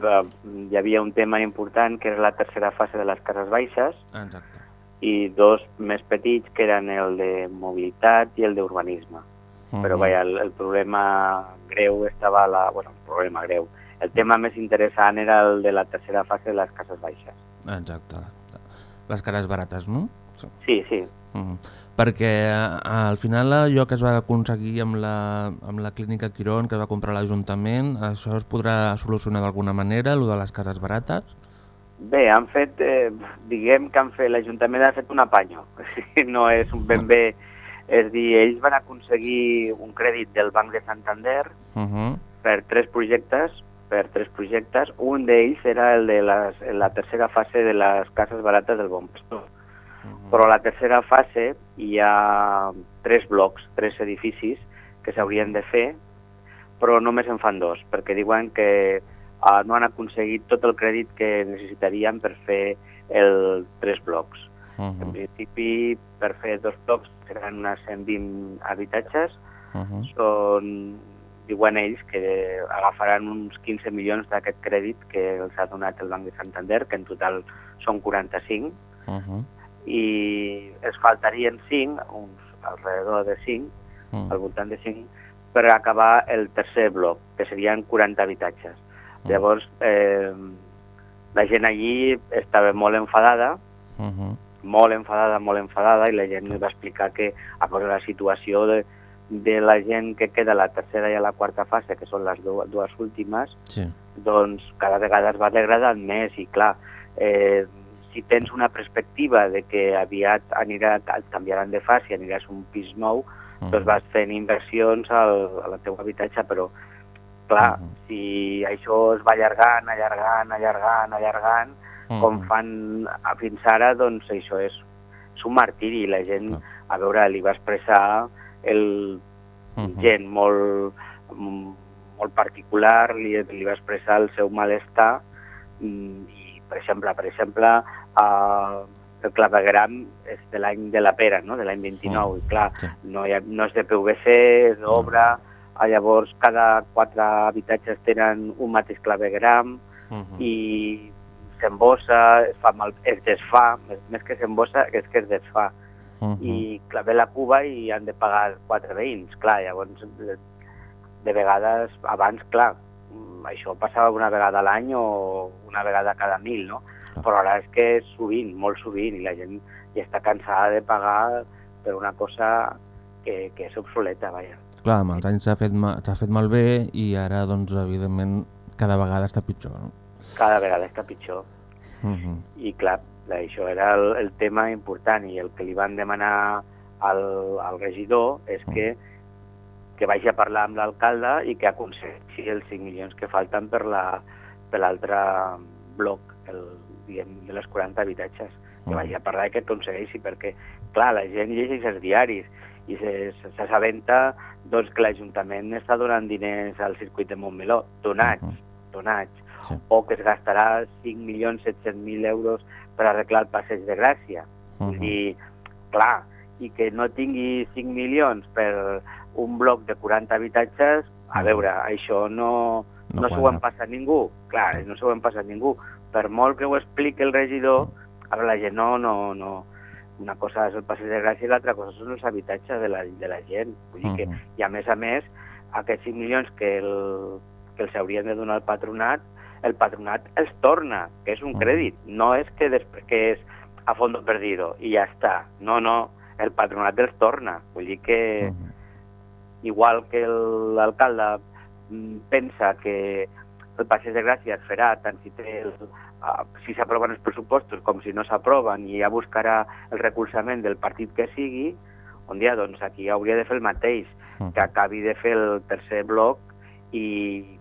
hi havia un tema important que era la tercera fase de les cases baixes Exacte. i dos més petits que eren el de mobilitat i el d'urbanisme. Però Mhm. vaja, el, el problema greu estava la... Bueno, el problema greu. El tema més interessant era el de la tercera fase de les cases baixes. Exacte. Les cares barates, no? Sí, sí. Mm. Perquè eh, al final allò que es va aconseguir amb la, amb la clínica Quirón, que va comprar l'Ajuntament, això es podrà solucionar d'alguna manera, el de les cases barates? Bé, han fet, eh, diguem que han fet, l'Ajuntament ha fet un apanyo. No és un ben bé... És dir, ells van aconseguir un crèdit del Banc de Santander Uh -huh. per tres projectes, per tres projectes. Un d'ells era el de les, la tercera fase de les cases barates del Bon Pastor. Però a la tercera fase hi ha tres blocs, tres edificis que s'haurien de fer, però només en fan dos, perquè diuen que uh, no han aconseguit tot el crèdit que necessitarien per fer els tres blocs. Uh En -huh. principi, per fer dos blocs seran unes 120 habitatges, Uh -huh. són, diuen ells, que agafaran uns 15 milions d'aquest crèdit que els ha donat el Banc de Santander, que en total són 45, Uh -huh. i es faltarien 5, uns alrededor de 5, Mm. al voltant de 5, per acabar el tercer bloc, que serien 40 habitatges. Llavors, eh, la gent allí estava molt enfadada, Uh -huh. molt enfadada, molt enfadada, i la gent li va explicar que a causa de la situació de, de la gent que queda a la tercera i a la quarta fase, que són les dues, últimes, Sí. doncs cada vegada es va degradant més i clar, eh, si tens una perspectiva de que aviat anirà, et canviaran de fase i aniràs un pis nou, doncs vas fent inversions al, a la teva habitatge, però clar, si això es va allargant, allargant, allargant, allargant, com Mhm. fan a- fins ara, doncs això és, és un martiri. La gent, a veure, li va expressar el, Mhm. gent molt, mm, molt particular, li, li va expressar el seu malestar mm, i, per exemple, per exemple, uh, el clavegram és de l'any de la pera, no? de l'any 29, i clar, no, hi ha, no és de PVC, és d'obra, ah, llavors cada quatre habitatges tenen un mateix clavegram Mhm. i s'embossa, es, fa mal, es desfà, més, més que s'embossa és que es desfà Mhm. i clavé la cuba i han de pagar quatre veïns, clar, llavors de, de vegades, abans, clar, mm, això passava una vegada a l'any o una vegada cada mil, no? Però ara és que és sovint, molt sovint, i la gent ja està cansada de pagar per una cosa que, que és obsoleta, vaja. Clar, amb els anys s'ha fet, ma- s'ha fet malbé i ara, doncs, evidentment, cada vegada està pitjor. No? Cada vegada està pitjor. Uh -huh. I clar, això era el, el tema important i el que li van demanar al, al regidor és que, que vagi a parlar amb l'alcalde i que aconsegueixi els 5 milions que falten per la per l'altre bloc, el, diguem, de les 40 habitatges. Que vagi a parlar i que aconsegueixi, perquè, clar, la gent llegeix els diaris i s'assabenta doncs, que l'Ajuntament està donant diners al circuit de Montmeló, donats, donats, Sí. o que es gastarà 5.700.000 euros per arreglar el passeig de Gràcia. Vull dir, clar, i que no tingui 5 milions per un bloc de 40 habitatges, a veure, això no, No no, s'ho han passat ningú. Clar, no s'ho han passat ningú. Per molt que ho expliqui el regidor, a veure, la gent no, no, no, una cosa és el passeig de Gràcia i l'altra cosa són els habitatges de la, de la gent. Vull dir que, Mhm. I a més a més, aquests 5 milions que, el, que els haurien de donar al patronat, el patronat els torna, que és un crèdit. No és que, que és a fondo perdido i ja està. No, no, el patronat els torna. Vull dir que igual que el- l'alcalde mm, pensa que el Passeig de Gràcia es farà tant si, té el, uh, si s'aproven els pressupostos com si no s'aproven i ja buscarà el recolzament del partit que sigui, un dia doncs aquí hauria de fer el mateix, que acabi de fer el tercer bloc i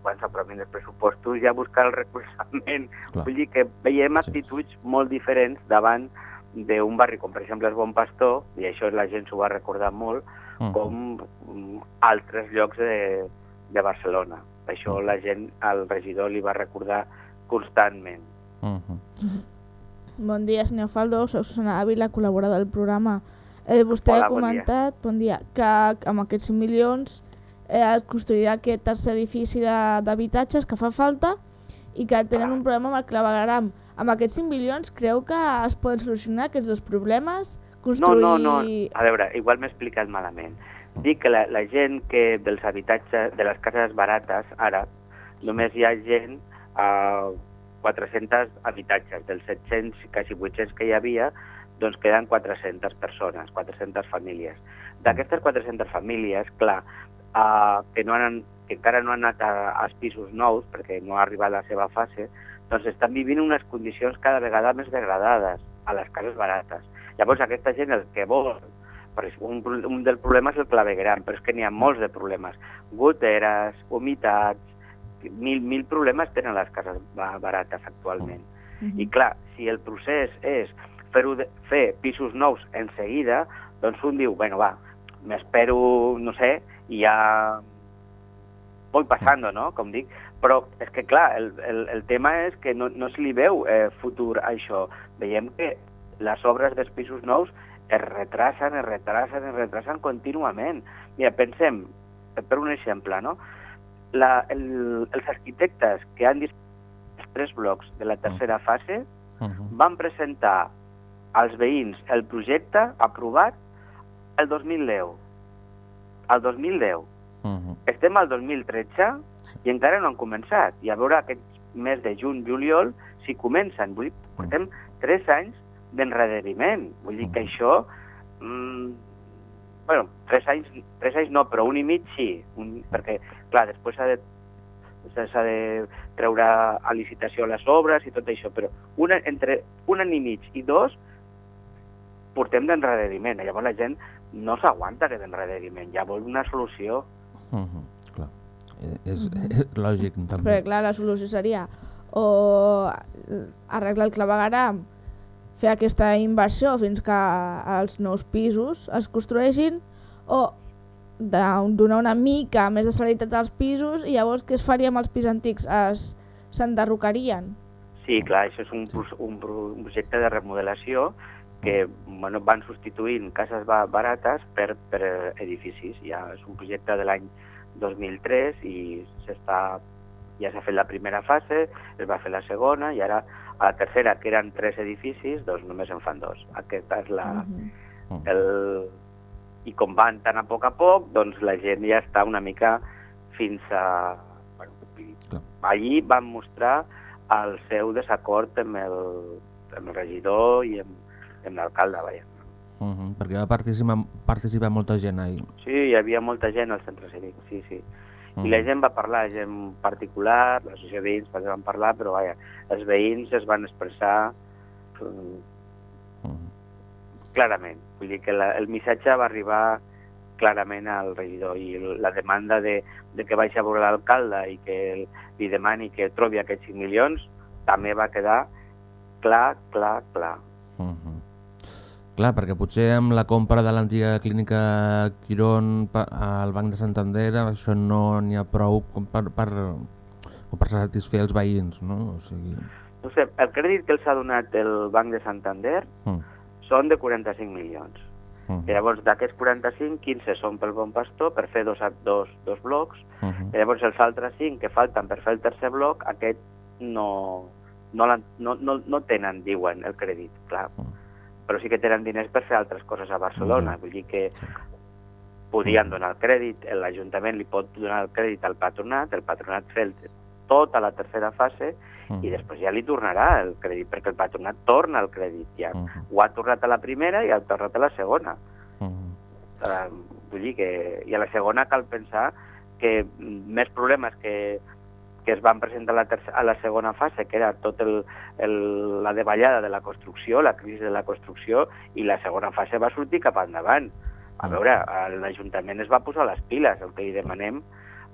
quan s'aprovin els pressupostos ja buscar el recolzament. Clar. Vull dir que veiem actituds molt diferents davant d'un barri com per exemple el Bon Pastor, i això la gent s'ho va recordar molt, com mm, altres llocs de, de Barcelona. Això la gent, al regidor li va recordar constantment. Uh -huh. Bon dia, senyor Faldo. Soc Susana Ávila, col·laboradora del programa. Eh, vostè Hola, ha bon dia. comentat bon dia, que amb aquests 5 milions eh, es construirà aquest tercer edifici d'habitatges que fa falta i que tenen un problema amb el clavegaram. Amb aquests 5 milions creu que es poden solucionar aquests dos problemes? No, Construir... no, no. A veure, igual m'he explicat malament. Dic que la, la gent que dels habitatges, de les cases barates, ara, només hi ha gent a 400 habitatges. Dels 700, quasi 800 que hi havia, doncs queden 400 persones, 400 famílies. D'aquestes 400 famílies, clar, eh, que, no han, que encara no han anat a, als pisos nous, perquè no ha arribat la seva fase, doncs estan vivint unes condicions cada vegada més degradades a les cases barates. Llavors aquesta gent el que vol, un, un dels problemes és el clavegueram, però és que n'hi ha molts de problemes. Goteres, humitats, mil, mil problemes tenen les cases ba- barates actualment. I clar, si el procés és fer, fer pisos nous en seguida, doncs un diu, bueno, va, m'espero, no sé, i ja voy passando, no?, com dic. Però és que, clar, el, el, el tema és que no, no se li veu eh, futur a això. Veiem que les obres dels pisos nous es retrasen, es retrasen, es retrasen contínuament. Mira, pensem, per un exemple, no? La, el, els arquitectes que han dissenyat els tres blocs de la tercera fase van presentar als veïns el projecte aprovat el 2010. El 2010. Estem al 2013 i encara no han començat. I a veure aquest mes de juny, juliol, si comencen. Vull dir, portem tres anys d'enrederiment. Vull dir que això... Mm, bueno, tres anys, tres anys no, però un i mig sí. Un, perquè, clar, després s'ha de s'ha de treure a licitació les obres i tot això, però una, entre un any i mig i dos portem d'enrederiment. Llavors la gent no s'aguanta aquest enrederiment, ja vol una solució. Mhm, clar. Eh, És, és lògic, també. Perquè, clar, la solució seria o arreglar el clavegaram, fer aquesta inversió fins que els nous pisos es construeixin, o de- donar una mica més de celeritat als pisos i llavors què es faria amb els pisos antics? Es s'enderrocarien? Sí, clar, això és un, un, un projecte de remodelació que bueno, van substituint cases ba- barates per, per edificis. Ja és un projecte de l'any 2003 i s'està ja s'ha fet la primera fase, es va fer la segona i ara a la tercera, que eren tres edificis, doncs només en fan dos. Aquesta és la... El... I com van tan a poc a poc, doncs la gent ja està una mica fins a... Bueno, allí van mostrar el seu desacord amb el, amb el regidor i amb, amb l'alcalde, vaja. Mhm, perquè va participar, participar molta gent ahir. Sí, hi havia molta gent al centre cívic, sí, sí. I la gent va parlar, gent particular, l'associació de veïns van parlar, però vaja, els veïns es van expressar mm, clarament. Vull dir que la, el missatge va arribar clarament al regidor i la demanda de, de que vagi a veure l'alcalde i que el, li demani que trobi aquests 5 milions també va quedar clar, clar, clar. Clar, perquè potser amb la compra de l'antiga clínica Quirón al Banc de Santander això no n'hi ha prou com per, per, com per satisfer els veïns, no? O sigui... No sé, el crèdit que els ha donat el Banc de Santander Mm. són de 45 milions. Mm. I llavors d'aquests 45, 15 són pel Bon Pastor per fer dos, dos, dos blocs, Mhm. i llavors els altres 5 que falten per fer el tercer bloc, aquest no, no, l'han- no, no, no tenen, diuen, el crèdit, clar. Però sí que tenen diners per fer altres coses a Barcelona, vull dir que podien donar el crèdit, l'Ajuntament li pot donar el crèdit al patronat, el patronat fer el, tota la tercera fase i després ja li tornarà el crèdit, perquè el patronat torna el crèdit, ja. Ho ha tornat a la primera i ha tornat a la segona. Eh, vull dir que i a la segona cal pensar que mm, més problemes que, que es van presentar a la, a la segona fase, que era tot el, el, la davallada de la construcció, la crisi de la construcció, i la segona fase va sortir cap endavant. A veure, l'Ajuntament es va posar les piles, el que li demanem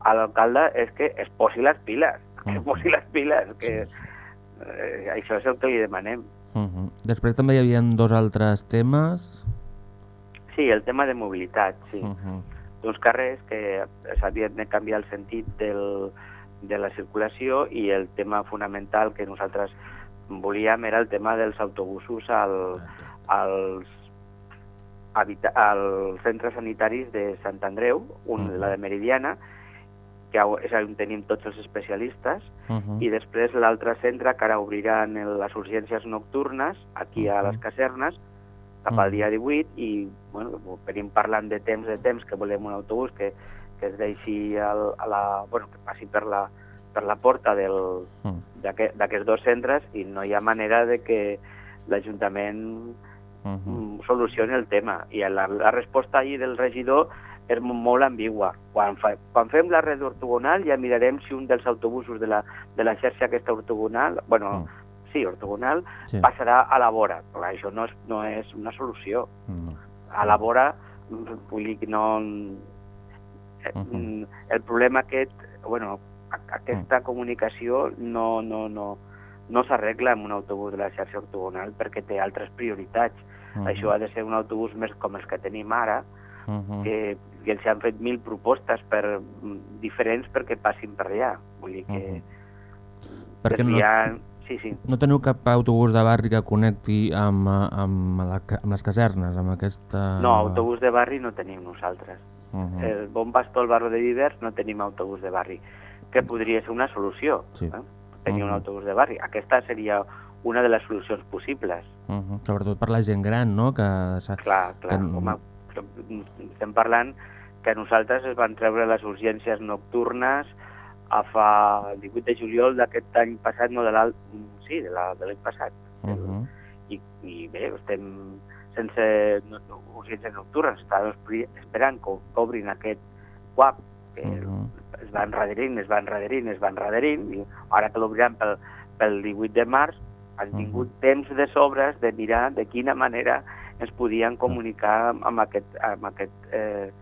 a l'alcalde és que es posi les piles, que es posi les piles, que eh, això és el que li demanem. Mhm. Després també hi havia dos altres temes. Sí, el tema de mobilitat, sí. Mhm. D'uns carrers que s'havien de canviar el sentit del, de la circulació i el tema fonamental que nosaltres volíem era el tema dels autobusos al, als, habita, als centres sanitaris de Sant Andreu, un, la de Meridiana, que és on tenim tots els especialistes, Mhm. i després l'altre centre que ara obriran les urgències nocturnes aquí a les casernes cap al dia 18 i bueno, venim parlant de temps de temps que volem un autobús que, que es deixi al, a la, bueno, que passi per la, per la porta del- d'aquest- d'aquests dos centres i no hi ha manera de que l'Ajuntament mm, solucioni el tema. I la, la resposta ahir del regidor és mo- molt ambigua. Quan, fa, quan fem la red ortogonal ja mirarem si un dels autobusos de la, de la xarxa aquesta ortogonal, bueno, sí, ortogonal, Sí. passarà a la vora. Clar, això no és, no és una solució. No. A la vora, mm, vull dir no... eh, mm, El problema aquest, bueno, aquesta comunicació no, no, no, no s'arregla amb un autobús de la xarxa ortogonal perquè té altres prioritats. Mhm. Això ha de ser un autobús més com els que tenim ara, Mhm. que, que els han fet mil propostes per, mm, diferents perquè passin per allà. Vull dir que... Perquè no, Sí, sí. no teniu cap autobús de barri que connecti amb, amb, la, amb les casernes, amb aquesta... No, autobús de barri no tenim nosaltres. Mhm. El Bon Pastor, el barri de Vivers, no tenim autobús de barri, que podria ser una solució, Sí. eh? tenir un Mhm. autobús de barri. Aquesta seria una de les solucions possibles. Mhm. Sobretot per la gent gran, no? Que Clar, clar. que- Home, estem parlant que nosaltres es van treure les urgències nocturnes a fa el 18 de juliol d'aquest any passat, no de l'alt... Sí, de la- de l'any passat. Mhm. I, I bé, estem sense urgències nocturnes, espri- esperant que obrin aquest guap, que Mhm. es va enrederint, es va enrederint, es va enrederint, i ara que l'obriran pel, pel 18 de març, han tingut temps de sobres de mirar de quina manera ens podien comunicar amb, aquest, amb aquest eh,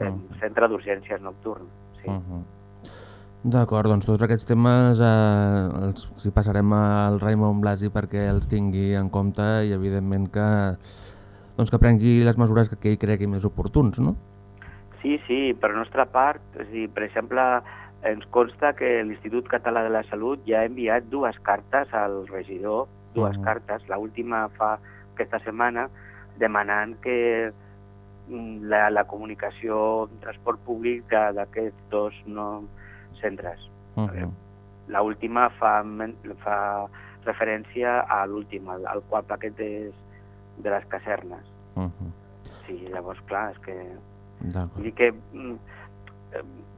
eh, centre d'urgències nocturn. Sí. Mhm. D'acord, doncs tots aquests temes eh, els hi passarem al Raimon Blasi perquè els tingui en compte i evidentment que, doncs que prengui les mesures que ell cregui més oportuns, no? Sí, sí, per nostra part, és dir, per exemple, ens consta que l'Institut Català de la Salut ja ha enviat dues cartes al regidor, dues Mhm. cartes, la última fa aquesta setmana, demanant que mm, la, la comunicació en transport públic d'aquests dos no, centres. Mhm. La última fa, fa referència a l'últim, al, al qual paquet de, de les casernes. Mhm. Sí, llavors, clar, és que dir que mm,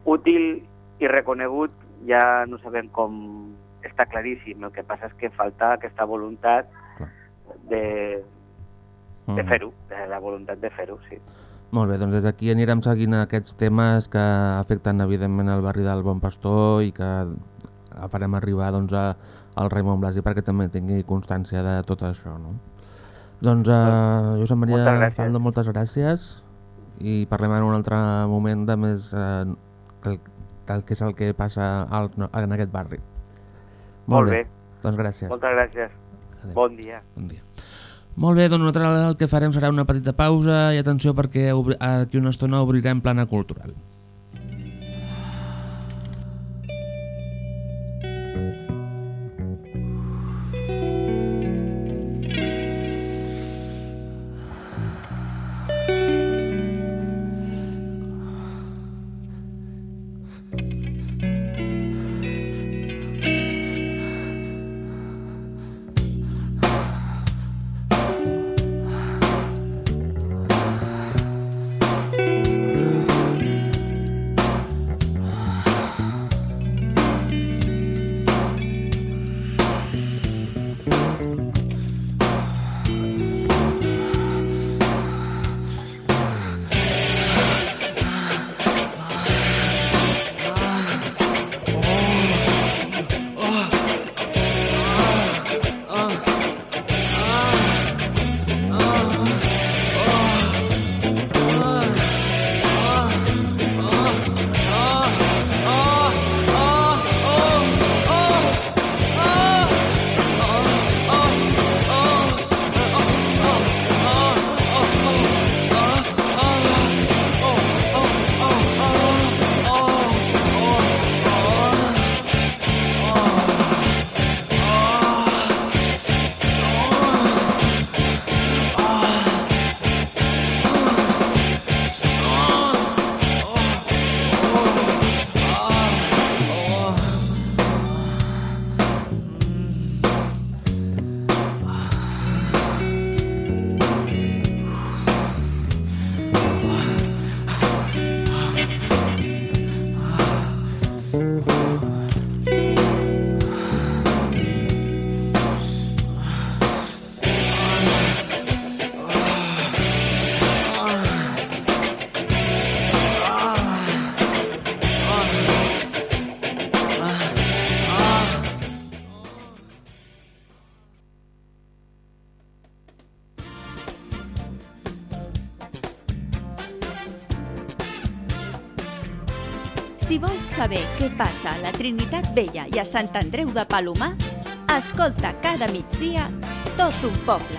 útil i reconegut ja no sabem com està claríssim. El que passa és que falta aquesta voluntat de, de Mhm. fer-ho, de la voluntat de fer-ho, sí. Molt bé, doncs des d'aquí anirem seguint aquests temes que afecten evidentment el barri del Bon Pastor i que farem arribar doncs, a, al Raimon Blasi perquè també tingui constància de tot això. No? Doncs eh, Josep Maria Moltes gràcies. Faldo, moltes gràcies i parlem en un altre moment de més eh, del, del que és el que passa al, en aquest barri. Molt bé. Doncs gràcies. Moltes gràcies. Bon dia. Bon dia. Molt bé, doncs nosaltres el que farem serà una petita pausa i atenció perquè aquí una estona obrirem plana cultural. Què passa a la Trinitat Vella i a Sant Andreu de Palomar, escolta cada migdia tot un poble.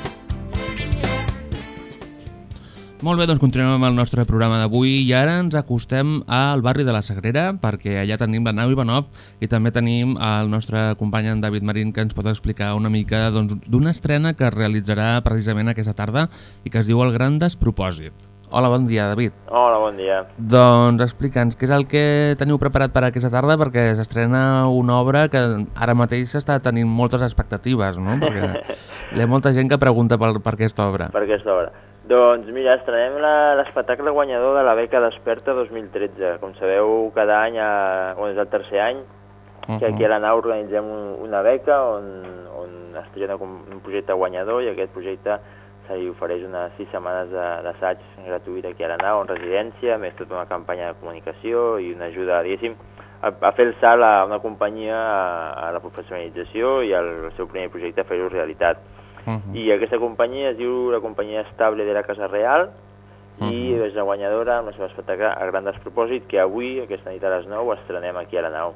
Molt bé, doncs continuem amb el nostre programa d'avui i ara ens acostem al barri de la Sagrera perquè allà tenim la nau Ivanov i també tenim el nostre company en David Marín que ens pot explicar una mica doncs, d'una estrena que es realitzarà precisament aquesta tarda i que es diu El Gran Despropòsit. Hola, bon dia, David. Hola, bon dia. Doncs explica'ns què és el que teniu preparat per aquesta tarda perquè s'estrena una obra que ara mateix està tenint moltes expectatives, no? Perquè hi ha molta gent que pregunta per, per aquesta obra. Per aquesta obra. Doncs mira, estrenem la- l'espectacle guanyador de la beca Desperta 2013. Com sabeu, cada any, a, on és el tercer any, que aquí a la nau organitzem un, una beca on, on es un projecte guanyador i aquest projecte se li ofereix unes sis setmanes d'assaig gratuït aquí a la nau, en residència, més tota una campanya de comunicació i una ajuda, diguéssim, a, a fer el salt a una companyia a, a la professionalització i al seu primer projecte a fer-ho realitat. I aquesta companyia es diu la companyia estable de la Casa Real i és la guanyadora amb el seu espectacle a gran despropòsit que avui, aquesta nit a les 9, estrenem aquí a la nau.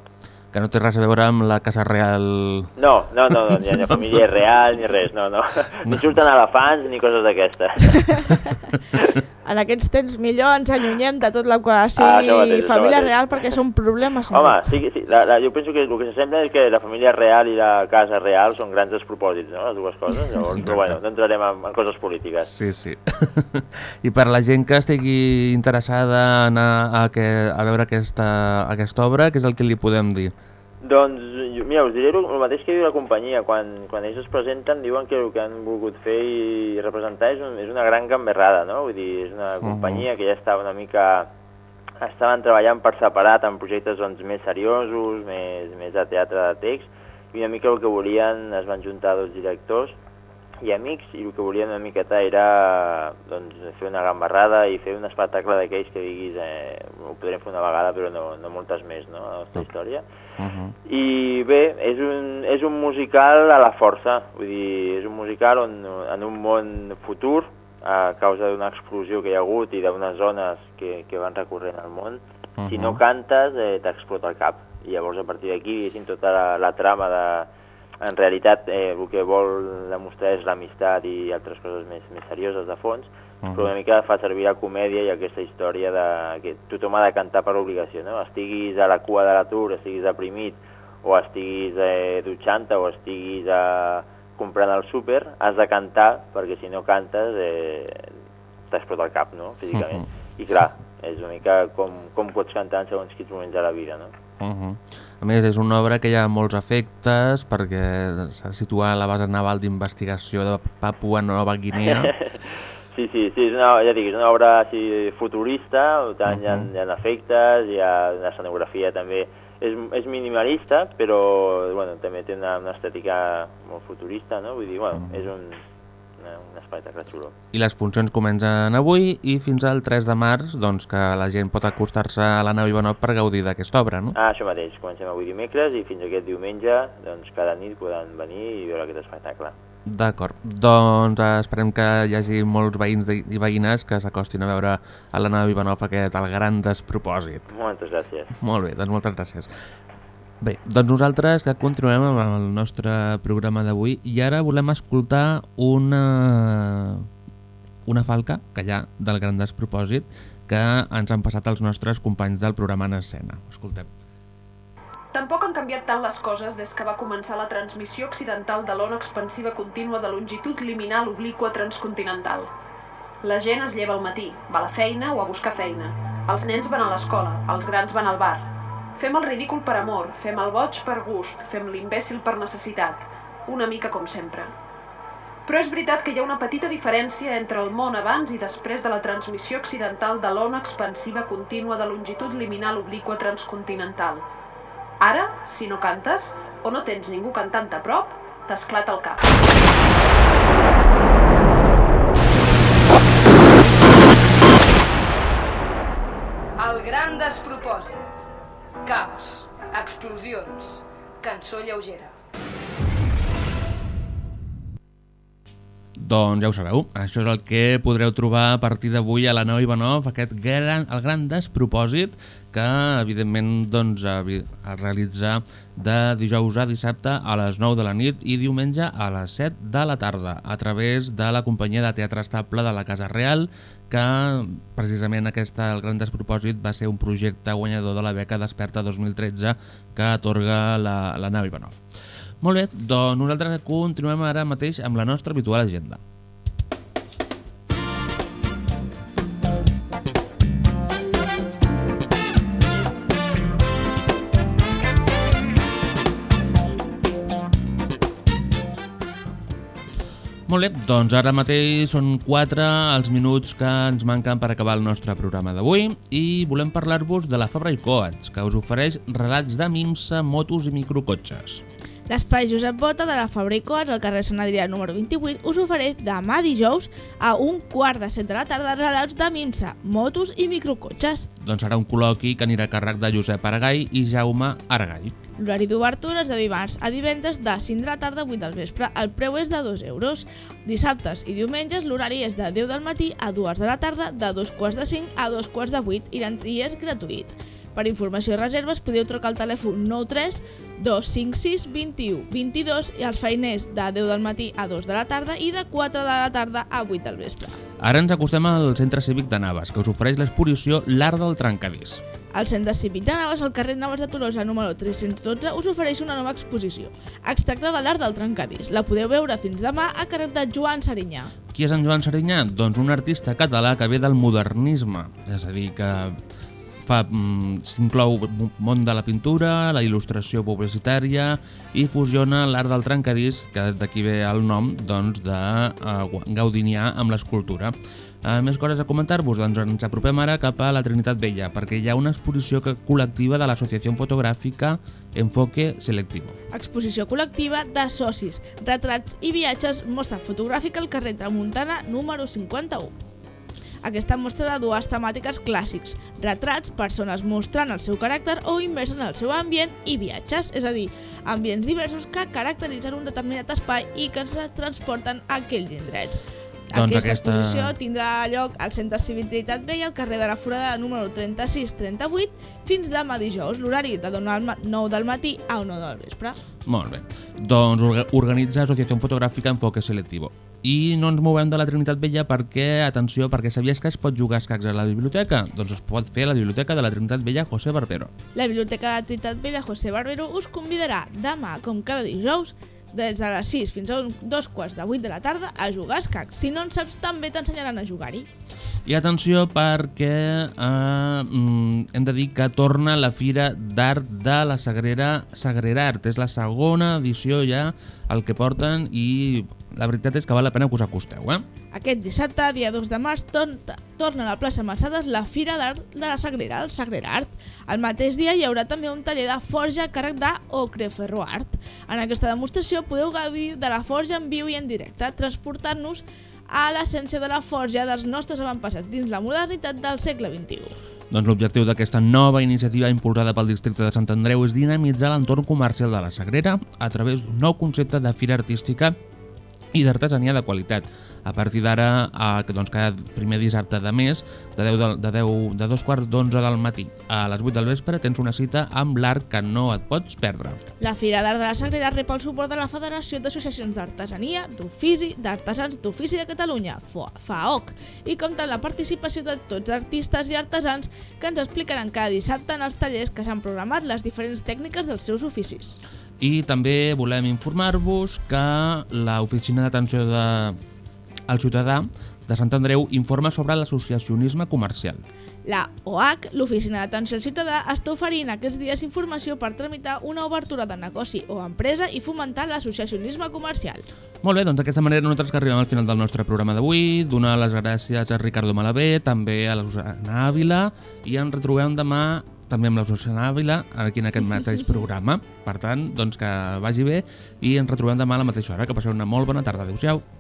Que no té res a veure amb la Casa Real... No, no, no, no ni la família real ni res, no, no. Ni surten elefants ni coses d'aquestes. En aquests temps millor ens allunyem de tot el que Ah, sigui mateix, això família mateix. real perquè són problemes. Home, sí, sí, la, la, jo penso que el que s'assembla és que la família real i la casa real són grans despropòsits, no?, les dues coses. Llavors, però bueno, no entrarem en, en coses polítiques. Sí, sí. I per la gent que estigui interessada a anar a, que, a veure aquesta, aquesta obra, què és el que li podem dir? Doncs, mira, us diré el, mateix que diu la companyia. Quan, quan ells es presenten diuen que el que han volgut fer i representar és, un, és una gran gamberrada, no? Vull dir, és una companyia que ja estava una mica... Estaven treballant per separat en projectes doncs, més seriosos, més, més de teatre de text, i una mica el que volien, es van juntar dos directors i amics, i el que volien una miqueta era doncs, fer una gamberrada i fer un espectacle d'aquells que diguis eh, ho podrem fer una vegada però no, no moltes més, no?, a la nostra història. I bé, és un, és un musical a la força, vull dir, és un musical on, en un món futur, a causa d'una explosió que hi ha hagut i d'unes zones que, que van recorrent al món, si no cantes eh, t'explota el cap. I llavors a partir d'aquí, tota la, la trama de... En realitat eh, el que vol demostrar és l'amistat i altres coses més, més serioses de fons, però una mica fa servir la comèdia i aquesta història de que tothom ha de cantar per obligació, no? Estiguis a la cua de l'atur, estiguis deprimit, o estiguis eh, dutxant-te, o estiguis eh, comprant al súper, has de cantar, perquè si no cantes eh, t'explota el cap, no?, físicament. I clar, és una mica com, com pots cantar en segons quins moments de la vida, no? Uh -huh. A més, és una obra que hi ha molts efectes perquè s'ha situat a la base naval d'investigació de Papua Nova Guinea. Sí, sí, sí, és una, ja dic, és una obra així futurista, tant, hi, ha, hi ha efectes, hi ha una escenografia també, és, és minimalista, però bueno, també té una, una estètica molt futurista, no? Vull dir, bueno, és un, un espectacle xulo. I les funcions comencen avui i fins al 3 de març doncs, que la gent pot acostar-se a la nau Ivanov per gaudir d'aquesta obra, no? Ah, això mateix, comencem avui dimecres i fins aquest diumenge, doncs cada nit poden venir i veure aquest espectacle. D'acord, doncs eh, esperem que hi hagi molts veïns i veïnes que s'acostin a veure a la nau Ivanov aquest el gran despropòsit. Moltes gràcies. Molt bé, doncs moltes gràcies. Bé, doncs nosaltres que continuem amb el nostre programa d'avui i ara volem escoltar una, una falca que hi ha del gran despropòsit que ens han passat els nostres companys del programa en escena. Escoltem. Tampoc han canviat tant les coses des que va començar la transmissió occidental de l'ona expansiva contínua de longitud liminal obliqua transcontinental. La gent es lleva al matí, va a la feina o a buscar feina. Els nens van a l'escola, els grans van al bar. Fem el ridícul per amor, fem el boig per gust, fem l'imbècil per necessitat. Una mica com sempre. Però és veritat que hi ha una petita diferència entre el món abans i després de la transmissió occidental de l'ona expansiva contínua de longitud liminal obliqua transcontinental. Ara, si no cantes, o no tens ningú cantant a prop, t'esclata el cap. El gran despropòsit. Caos. Explosions. Cançó lleugera. Doncs ja ho sabeu, això és el que podreu trobar a partir d'avui a la nau Ivanov, aquest gran, el gran despropòsit que evidentment doncs, avi- es realitza de dijous a dissabte a les 9 de la nit i diumenge a les 7 de la tarda a través de la companyia de teatre estable de la Casa Real que precisament aquesta, el gran despropòsit va ser un projecte guanyador de la beca Desperta 2013 que atorga la, la nau Ivanov. Molt bé, doncs nosaltres continuem ara mateix amb la nostra habitual agenda. Molt bé, doncs ara mateix són 4 els minuts que ens manquen per acabar el nostre programa d'avui i volem parlar-vos de la Fabra i Coats, que us ofereix relats de minsa, motos i microcotxes. L'espai Josep Bota de la Fabra i Coats al carrer Sant Adrià número 28 us ofereix demà dijous a un quart de set de la tarda relats de minsa, motos i microcotxes. Doncs serà un col·loqui que anirà a càrrec de Josep Aragai i Jaume Aragai. L'horari d'obertura és de dimarts a divendres de 5 de la tarda a 8 del vespre. El preu és de 2 euros. Dissabtes i diumenges l'horari és de 10 del matí a 2 de la tarda, de 2 quarts de 5 a 2 quarts de 8 i l'entrada és gratuït. Per informació i reserves podeu trucar al telèfon 93 256 21 22 i els feiners de 10 del matí a 2 de la tarda i de 4 de la tarda a 8 del vespre. Ara ens acostem al Centre Cívic de Navas, que us ofereix l'exposició L'Art del Trencadís. El Centre Cívic de Navas, al carrer Navas de Tolosa, número 312, us ofereix una nova exposició, extracte de l'art del trencadís. La podeu veure fins demà a carrer de Joan Serinyà. Qui és en Joan Serinyà? Doncs un artista català que ve del modernisme, és a dir, que fa mm, s'inclou món de la pintura, la il·lustració publicitària i fusiona l'art del trencadís, que d'aquí ve el nom doncs, de uh, gaudinià amb l'escultura. Uh, més coses a comentar-vos, doncs ens apropem ara cap a la Trinitat Vella, perquè hi ha una exposició col·lectiva de l'Associació Fotogràfica Enfoque Selectivo. Exposició col·lectiva de socis, retrats i viatges, mostra fotogràfica al carrer Tramuntana número 51. Aquesta mostra de dues temàtiques clàssics, retrats, persones mostrant el seu caràcter o immersos en el seu ambient i viatges, és a dir, ambients diversos que caracteritzen un determinat espai i que ens transporten a aquells indrets. Doncs aquesta, aquesta- exposició tindrà lloc al Centre Cívic Trinitat Vella, al carrer de la Forada número 36-38, fins demà dijous, l'horari de 9 del matí a 1 del vespre. Molt bé. Doncs orga- organitza Associació Fotogràfica Enfoque Selectivo. I no ens movem de la Trinitat Vella perquè, atenció, perquè sabies que es pot jugar escacs a la biblioteca? Doncs es pot fer a la biblioteca de la Trinitat Vella José Barbero. La Biblioteca de Trinitat Vella José Barbero us convidarà demà, com cada dijous, des de les 6 fins a un, dos quarts de 8 de la tarda a jugar a escacs. Si no en saps, també t'ensenyaran a jugar-hi. I atenció perquè eh, mm, hem de dir que torna la Fira d'Art de la Sagrera Sagrera Art. És la segona edició ja el que porten i la veritat és que val la pena que us acosteu, eh? Aquest dissabte, dia 2 de març, torn, torna a la plaça Massades la Fira d'Art de la Sagrera, el Sagrera Art. El mateix dia hi haurà també un taller de forja a càrrec de Art. En aquesta demostració podeu gaudir de la forja en viu i en directe, transportant-nos a l'essència de la forja dels nostres avantpassats dins la modernitat del segle XXI. Doncs l'objectiu d'aquesta nova iniciativa impulsada pel districte de Sant Andreu és dinamitzar l'entorn comercial de la Sagrera a través d'un nou concepte de fira artística i d'artesania de qualitat. A partir d'ara, eh, doncs, cada primer dissabte de mes, de, 10 de, de, 10, de dos quarts d'onze del matí a les 8 del vespre, tens una cita amb l'art que no et pots perdre. La Fira d'Art de la Sagrera rep el suport de la Federació d'Associacions d'Artesania, d'Ofici, d'Artesans d'Ofici de Catalunya, FAOC, i compta amb la participació de tots artistes i artesans que ens explicaran cada dissabte en els tallers que s'han programat les diferents tècniques dels seus oficis. I també volem informar-vos que l'Oficina d'Atenció de... al Ciutadà de Sant Andreu informa sobre l'associacionisme comercial. La OH, l'Oficina d'Atenció al Ciutadà, està oferint aquests dies informació per tramitar una obertura de negoci o empresa i fomentar l'associacionisme comercial. Molt bé, doncs d'aquesta manera nosaltres que arribem al final del nostre programa d'avui, donar les gràcies a Ricardo Malavé, també a la Susana Ávila i ens retrobem demà també amb la Susana Ávila aquí en aquest mateix programa. Per tant, doncs que vagi bé i ens retrobem demà a la mateixa hora. Que passeu una molt bona tarda. Adéu-siau.